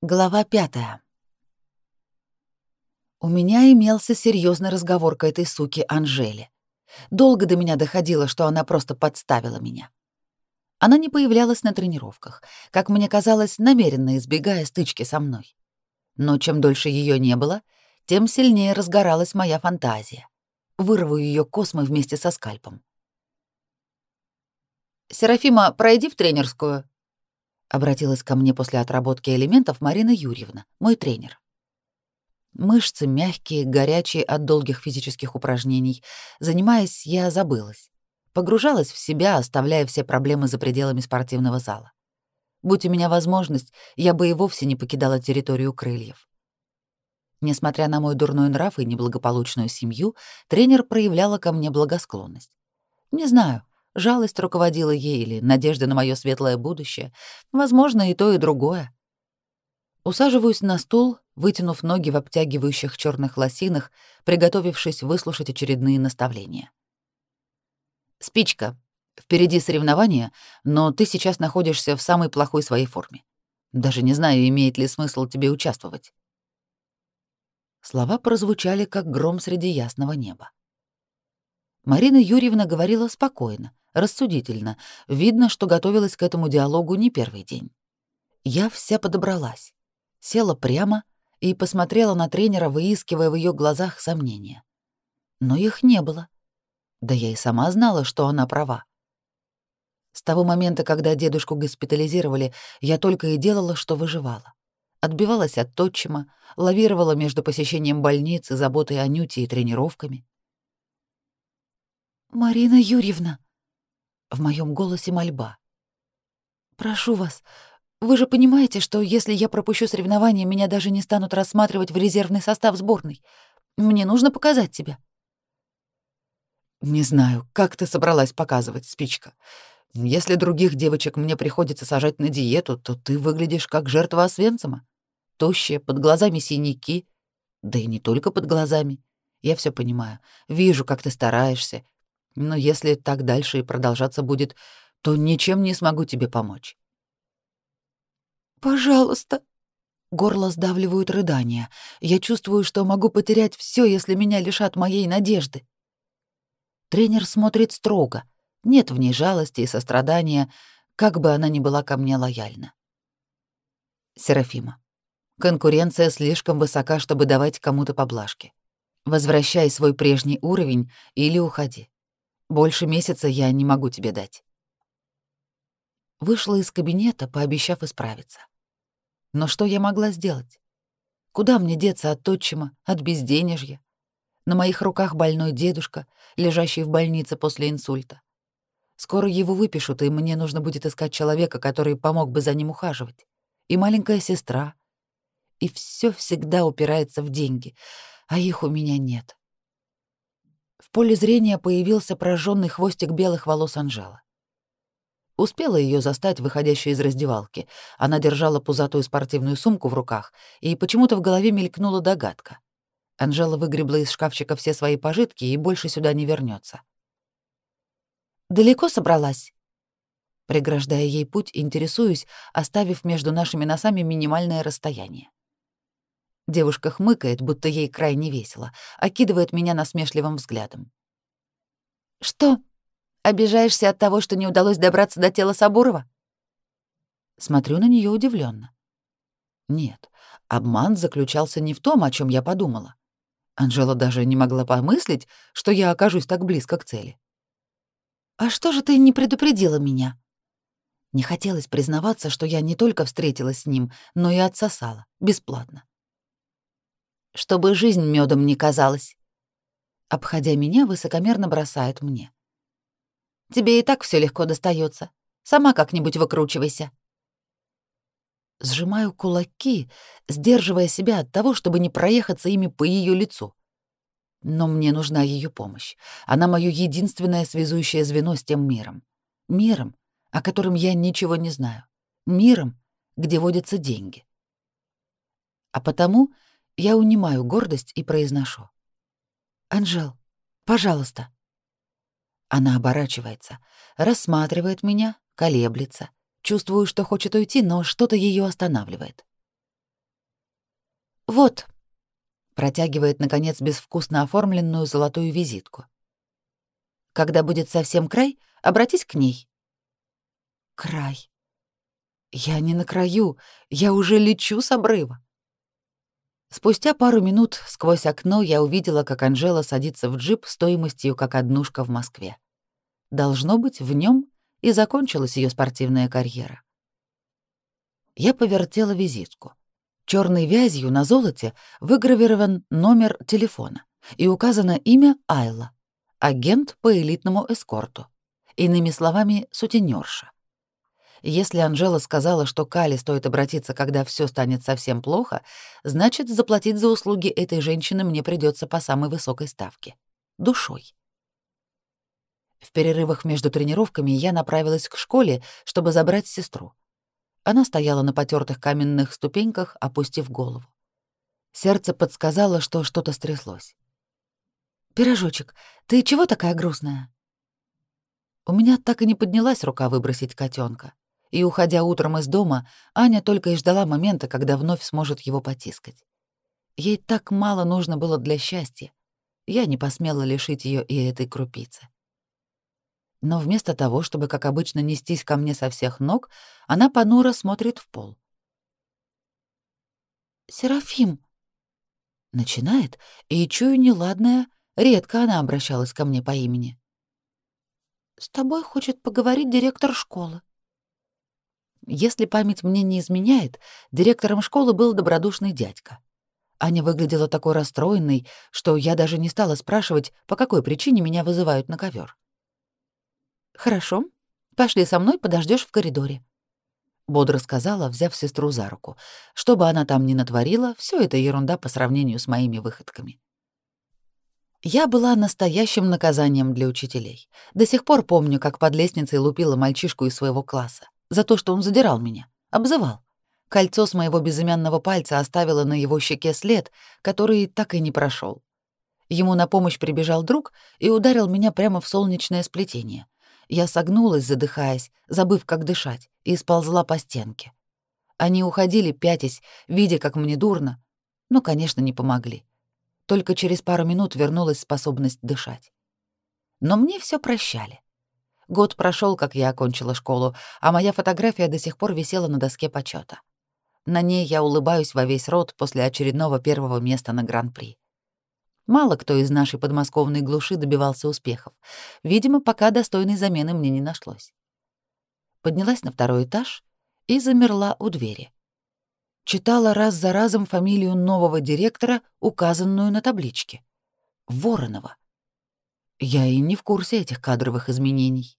Глава пятая. У меня имелся серьезный разговор к этой суке Анжеле. Долго до меня доходило, что она просто подставила меня. Она не появлялась на тренировках, как мне казалось, намеренно избегая стычки со мной. Но чем дольше ее не было, тем сильнее разгоралась моя фантазия. Вырву ее космы вместе со скальпом. «Серафима, пройди в тренерскую», обратилась ко мне после отработки элементов Марина Юрьевна, мой тренер. Мышцы мягкие, горячие от долгих физических упражнений. Занимаясь, я забылась. Погружалась в себя, оставляя все проблемы за пределами спортивного зала. Будь у меня возможность, я бы и вовсе не покидала территорию крыльев. Несмотря на мой дурной нрав и неблагополучную семью, тренер проявляла ко мне благосклонность. Не знаю, Жалость руководила ей или надежда на мое светлое будущее? Возможно, и то, и другое. Усаживаюсь на стул, вытянув ноги в обтягивающих черных лосинах, приготовившись выслушать очередные наставления. «Спичка. Впереди соревнования, но ты сейчас находишься в самой плохой своей форме. Даже не знаю, имеет ли смысл тебе участвовать». Слова прозвучали, как гром среди ясного неба. Марина Юрьевна говорила спокойно, рассудительно. Видно, что готовилась к этому диалогу не первый день. Я вся подобралась, села прямо и посмотрела на тренера, выискивая в ее глазах сомнения. Но их не было. Да я и сама знала, что она права. С того момента, когда дедушку госпитализировали, я только и делала, что выживала. Отбивалась от отчима, лавировала между посещением больницы, заботой о Нюте и тренировками. «Марина Юрьевна», в моем голосе мольба. «Прошу вас, вы же понимаете, что если я пропущу соревнования, меня даже не станут рассматривать в резервный состав сборной. Мне нужно показать себя». «Не знаю, как ты собралась показывать, спичка. Если других девочек мне приходится сажать на диету, то ты выглядишь как жертва Освенцима. Тощая, под глазами синяки. Да и не только под глазами. Я все понимаю. Вижу, как ты стараешься, но если так дальше и продолжаться будет, то ничем не смогу тебе помочь. Пожалуйста. Горло сдавливают рыдания. Я чувствую, что могу потерять все, если меня лишат моей надежды. Тренер смотрит строго. Нет в ней жалости и сострадания, как бы она ни была ко мне лояльна. Серафима, конкуренция слишком высока, чтобы давать кому-то поблажки. Возвращай свой прежний уровень или уходи. Больше месяца я не могу тебе дать. Вышла из кабинета, пообещав исправиться. Но что я могла сделать? Куда мне деться от отчима, от безденежья? На моих руках больной дедушка, лежащий в больнице после инсульта. Скоро его выпишут, и мне нужно будет искать человека, который помог бы за ним ухаживать. И маленькая сестра. И все всегда упирается в деньги, а их у меня нет. В поле зрения появился прожженный хвостик белых волос Анжела. Успела ее застать, выходящей из раздевалки. Она держала пузатую спортивную сумку в руках, и почему-то в голове мелькнула догадка. Анжела выгребла из шкафчика все свои пожитки и больше сюда не вернется. «Далеко собралась?» Преграждая ей путь, интересуюсь, оставив между нашими носами минимальное расстояние. Девушка хмыкает, будто ей крайне весело, окидывает меня насмешливым взглядом. «Что, обижаешься от того, что не удалось добраться до тела Сабурова?» Смотрю на нее удивленно. Нет, обман заключался не в том, о чем я подумала. Анжела даже не могла помыслить, что я окажусь так близко к цели. «А что же ты не предупредила меня?» Не хотелось признаваться, что я не только встретилась с ним, но и отсосала, бесплатно чтобы жизнь медом не казалась. Обходя меня, высокомерно бросает мне. Тебе и так все легко достается. Сама как-нибудь выкручивайся. Сжимаю кулаки, сдерживая себя от того, чтобы не проехаться ими по ее лицу. Но мне нужна ее помощь. Она мое единственное связующее звено с тем миром. Миром, о котором я ничего не знаю. Миром, где водятся деньги. А потому я унимаю гордость и произношу. «Анжел, пожалуйста». Она оборачивается, рассматривает меня, колеблется. Чувствую, что хочет уйти, но что-то ее останавливает. Вот, протягивает, наконец, безвкусно оформленную золотую визитку. Когда будет совсем край, обратись к ней. Край. Я не на краю, я уже лечу с обрыва. Спустя пару минут сквозь окно я увидела, как Анжела садится в джип стоимостью как однушка в Москве. Должно быть, в нем и закончилась ее спортивная карьера. Я повертела визитку. Черной вязью на золоте выгравирован номер телефона и указано имя Айла, агент по элитному эскорту. Иными словами, сутенерша. Если Анжела сказала, что Кали стоит обратиться, когда все станет совсем плохо, значит, заплатить за услуги этой женщины мне придется по самой высокой ставке — душой. В перерывах между тренировками я направилась к школе, чтобы забрать сестру. Она стояла на потертых каменных ступеньках, опустив голову. Сердце подсказало, что что-то стряслось. «Пирожочек, ты чего такая грустная?» У меня так и не поднялась рука выбросить котенка. И, уходя утром из дома, Аня только и ждала момента, когда вновь сможет его потискать. Ей так мало нужно было для счастья. Я не посмела лишить ее и этой крупицы. Но вместо того, чтобы, как обычно, нестись ко мне со всех ног, она понуро смотрит в пол. «Серафим!» Начинает, и, чую неладное, редко она обращалась ко мне по имени. «С тобой хочет поговорить директор школы». Если память мне не изменяет, директором школы был добродушный дядька. Аня выглядела такой расстроенной, что я даже не стала спрашивать, по какой причине меня вызывают на ковер. «Хорошо, пошли со мной, подождешь в коридоре», — бодро сказала, взяв сестру за руку. Что бы она там ни натворила, все это ерунда по сравнению с моими выходками. Я была настоящим наказанием для учителей. До сих пор помню, как под лестницей лупила мальчишку из своего класса за то, что он задирал меня, обзывал. Кольцо с моего безымянного пальца оставило на его щеке след, который так и не прошел. Ему на помощь прибежал друг и ударил меня прямо в солнечное сплетение. Я согнулась, задыхаясь, забыв, как дышать, и сползла по стенке. Они уходили, пятясь, видя, как мне дурно, но, конечно, не помогли. Только через пару минут вернулась способность дышать. Но мне все прощали. Год прошел, как я окончила школу, а моя фотография до сих пор висела на доске почета. На ней я улыбаюсь во весь рот после очередного первого места на Гран-при. Мало кто из нашей подмосковной глуши добивался успехов. Видимо, пока достойной замены мне не нашлось. Поднялась на второй этаж и замерла у двери. Читала раз за разом фамилию нового директора, указанную на табличке. Воронова. Я и не в курсе этих кадровых изменений.